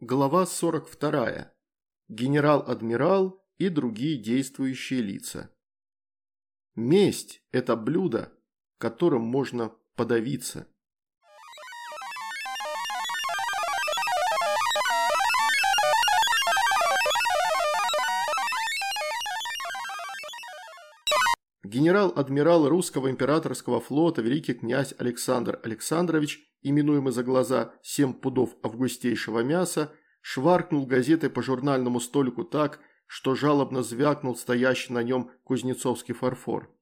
Глава 42. Генерал-адмирал и другие действующие лица. Месть – это блюдо, которым можно подавиться. Генерал-адмирал русского императорского флота великий князь Александр Александрович именуемый за глаза «семь пудов августейшего мяса», шваркнул газетой по журнальному столику так, что жалобно звякнул стоящий на нем кузнецовский фарфор.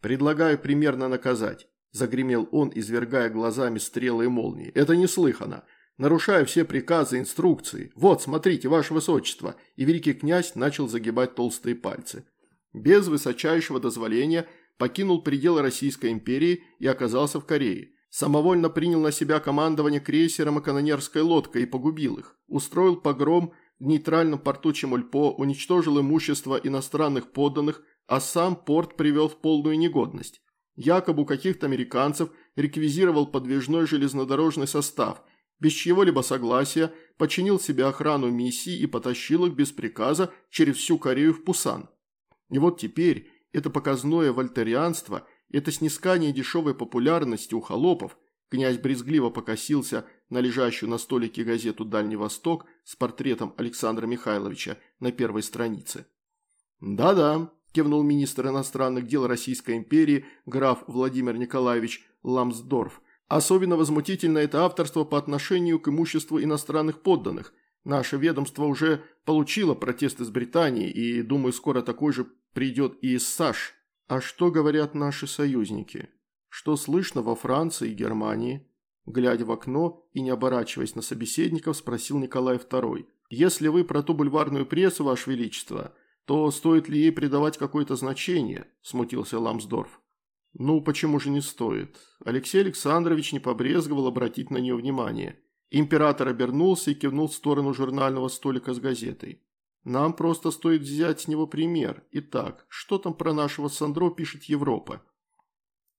«Предлагаю примерно наказать», – загремел он, извергая глазами стрелы и молнии. «Это неслыханно. Нарушаю все приказы, инструкции. Вот, смотрите, ваше высочество!» И великий князь начал загибать толстые пальцы. Без высочайшего дозволения покинул пределы Российской империи и оказался в Корее самовольно принял на себя командование крейсером и канонерской лодкой и погубил их, устроил погром в нейтральном порту Чемульпо, уничтожил имущество иностранных подданных, а сам порт привел в полную негодность. Якобы у каких-то американцев реквизировал подвижной железнодорожный состав, без чьего-либо согласия починил себе охрану миссии и потащил их без приказа через всю Корею в Пусан. И вот теперь это показное вольтерианство – это снискание дешевой популярности у холопов. Князь брезгливо покосился на лежащую на столике газету «Дальний Восток» с портретом Александра Михайловича на первой странице. «Да-да», – кивнул министр иностранных дел Российской империи граф Владимир Николаевич Ламсдорф. «Особенно возмутительно это авторство по отношению к имуществу иностранных подданных. Наше ведомство уже получило протест из Британии, и, думаю, скоро такой же придет и из САШ». А что говорят наши союзники? Что слышно во Франции и Германии? Глядя в окно и не оборачиваясь на собеседников, спросил Николай II. «Если вы про ту бульварную прессу, Ваше Величество, то стоит ли ей придавать какое-то значение?» – смутился Ламсдорф. «Ну, почему же не стоит?» Алексей Александрович не побрезговал обратить на нее внимание. Император обернулся и кивнул в сторону журнального столика с газетой. Нам просто стоит взять с него пример. Итак, что там про нашего Сандро пишет Европа?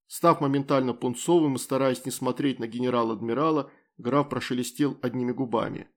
Став моментально пунцовым и стараясь не смотреть на генерал-адмирала, граф прошелестел одними губами.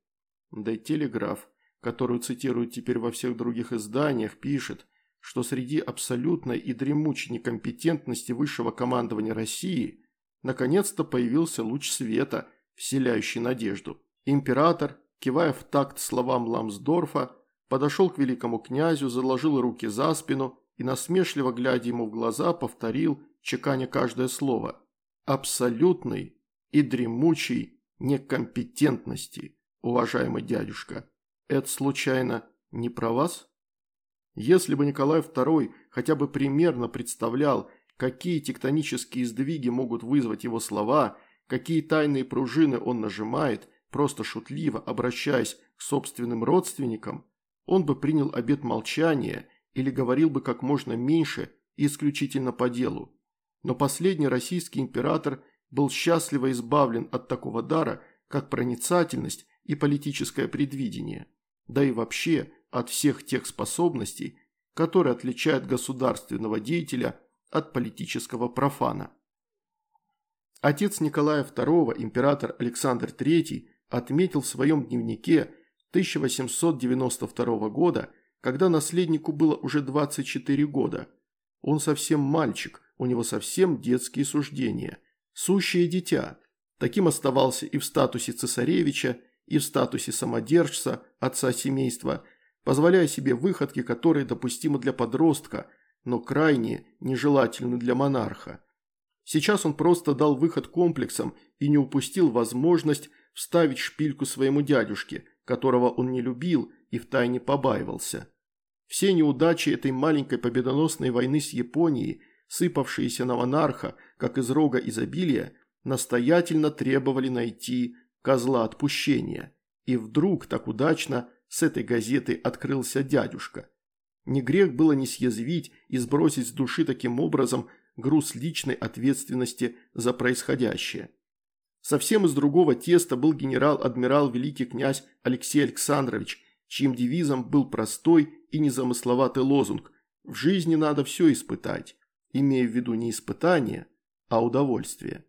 Да и телеграф, которую цитируют теперь во всех других изданиях, пишет, что среди абсолютной и дремучей некомпетентности высшего командования России наконец-то появился луч света, вселяющий надежду. Император, кивая в такт словам Ламсдорфа, подошел к великому князю, заложил руки за спину и, насмешливо глядя ему в глаза, повторил, чеканя каждое слово, «абсолютной и дремучей некомпетентности, уважаемый дядюшка. Это, случайно, не про вас?» Если бы Николай II хотя бы примерно представлял, какие тектонические сдвиги могут вызвать его слова, какие тайные пружины он нажимает, просто шутливо обращаясь к собственным родственникам, он бы принял обет молчания или говорил бы как можно меньше и исключительно по делу. Но последний российский император был счастливо избавлен от такого дара, как проницательность и политическое предвидение, да и вообще от всех тех способностей, которые отличают государственного деятеля от политического профана. Отец Николая II, император Александр III, отметил в своем дневнике, 1892 года, когда наследнику было уже 24 года. Он совсем мальчик, у него совсем детские суждения. Сущее дитя. Таким оставался и в статусе цесаревича, и в статусе самодержца, отца семейства, позволяя себе выходки, которые допустимы для подростка, но крайне нежелательны для монарха. Сейчас он просто дал выход комплексам и не упустил возможность вставить шпильку своему дядюшке – которого он не любил и втайне побаивался. Все неудачи этой маленькой победоносной войны с Японией, сыпавшиеся на монарха, как из рога изобилия, настоятельно требовали найти козла отпущения. И вдруг так удачно с этой газеты открылся дядюшка. Не грех было не съязвить и сбросить с души таким образом груз личной ответственности за происходящее. Совсем из другого теста был генерал-адмирал великий князь Алексей Александрович, чьим девизом был простой и незамысловатый лозунг «В жизни надо все испытать», имея в виду не испытание, а удовольствие.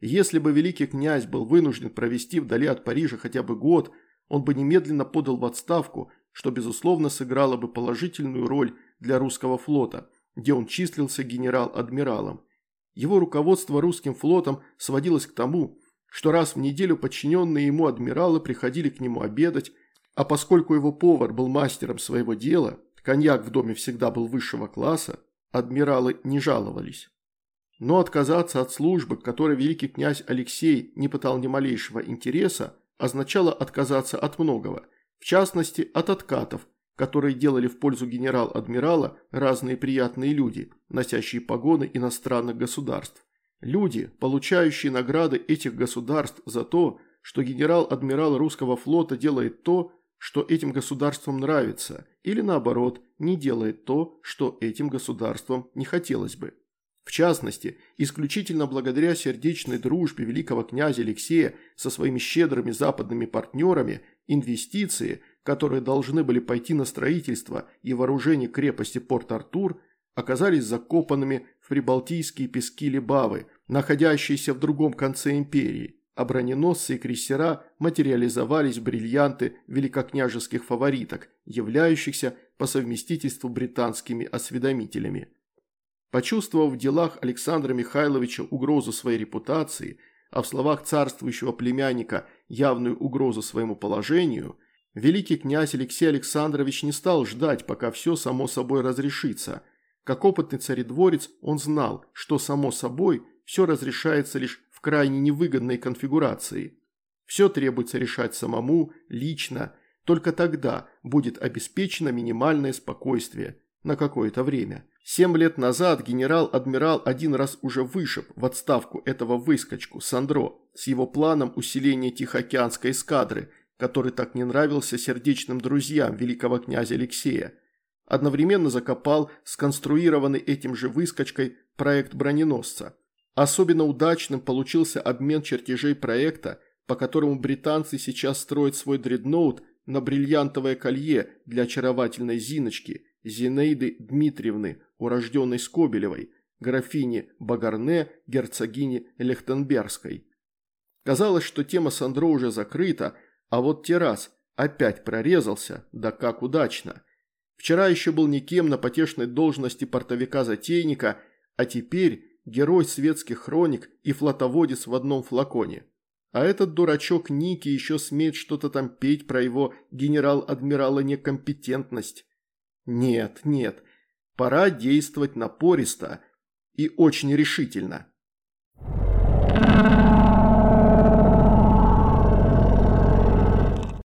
Если бы великий князь был вынужден провести вдали от Парижа хотя бы год, он бы немедленно подал в отставку, что, безусловно, сыграло бы положительную роль для русского флота, где он числился генерал-адмиралом. Его руководство русским флотом сводилось к тому, что раз в неделю подчиненные ему адмиралы приходили к нему обедать, а поскольку его повар был мастером своего дела, коньяк в доме всегда был высшего класса, адмиралы не жаловались. Но отказаться от службы, к которой великий князь Алексей не пытал ни малейшего интереса, означало отказаться от многого, в частности от откатов, которые делали в пользу генерал-адмирала разные приятные люди, носящие погоны иностранных государств. Люди, получающие награды этих государств за то, что генерал-адмирал русского флота делает то, что этим государствам нравится, или наоборот, не делает то, что этим государствам не хотелось бы. В частности, исключительно благодаря сердечной дружбе великого князя Алексея со своими щедрыми западными партнерами, инвестиции, которые должны были пойти на строительство и вооружение крепости Порт-Артур, оказались закопанными в прибалтийские пески Лебавы, находящиеся в другом конце империи, а броненосцы и крейсера материализовались бриллианты великокняжеских фавориток, являющихся по совместительству британскими осведомителями. Почувствовав в делах Александра Михайловича угрозу своей репутации, а в словах царствующего племянника явную угрозу своему положению, великий князь Алексей Александрович не стал ждать, пока все само собой разрешится. Как опытный царедворец он знал, что само собой все разрешается лишь в крайне невыгодной конфигурации. Все требуется решать самому, лично, только тогда будет обеспечено минимальное спокойствие на какое-то время. Семь лет назад генерал-адмирал один раз уже вышиб в отставку этого выскочку Сандро с его планом усиления Тихоокеанской эскадры, который так не нравился сердечным друзьям великого князя Алексея. Одновременно закопал сконструированный этим же выскочкой проект броненосца. Особенно удачным получился обмен чертежей проекта, по которому британцы сейчас строят свой дредноут на бриллиантовое колье для очаровательной Зиночки, Зинаиды Дмитриевны, урожденной Скобелевой, графини Багарне, герцогини Лехтенбергской. Казалось, что тема Сандро уже закрыта, а вот Террас опять прорезался, да как удачно. Вчера еще был никем на потешной должности портовика-затейника, а теперь герой светских хроник и флотоводец в одном флаконе. А этот дурачок Ники еще смеет что-то там петь про его генерал-адмирала некомпетентность. Нет, нет, Пора действовать напористо и очень решительно.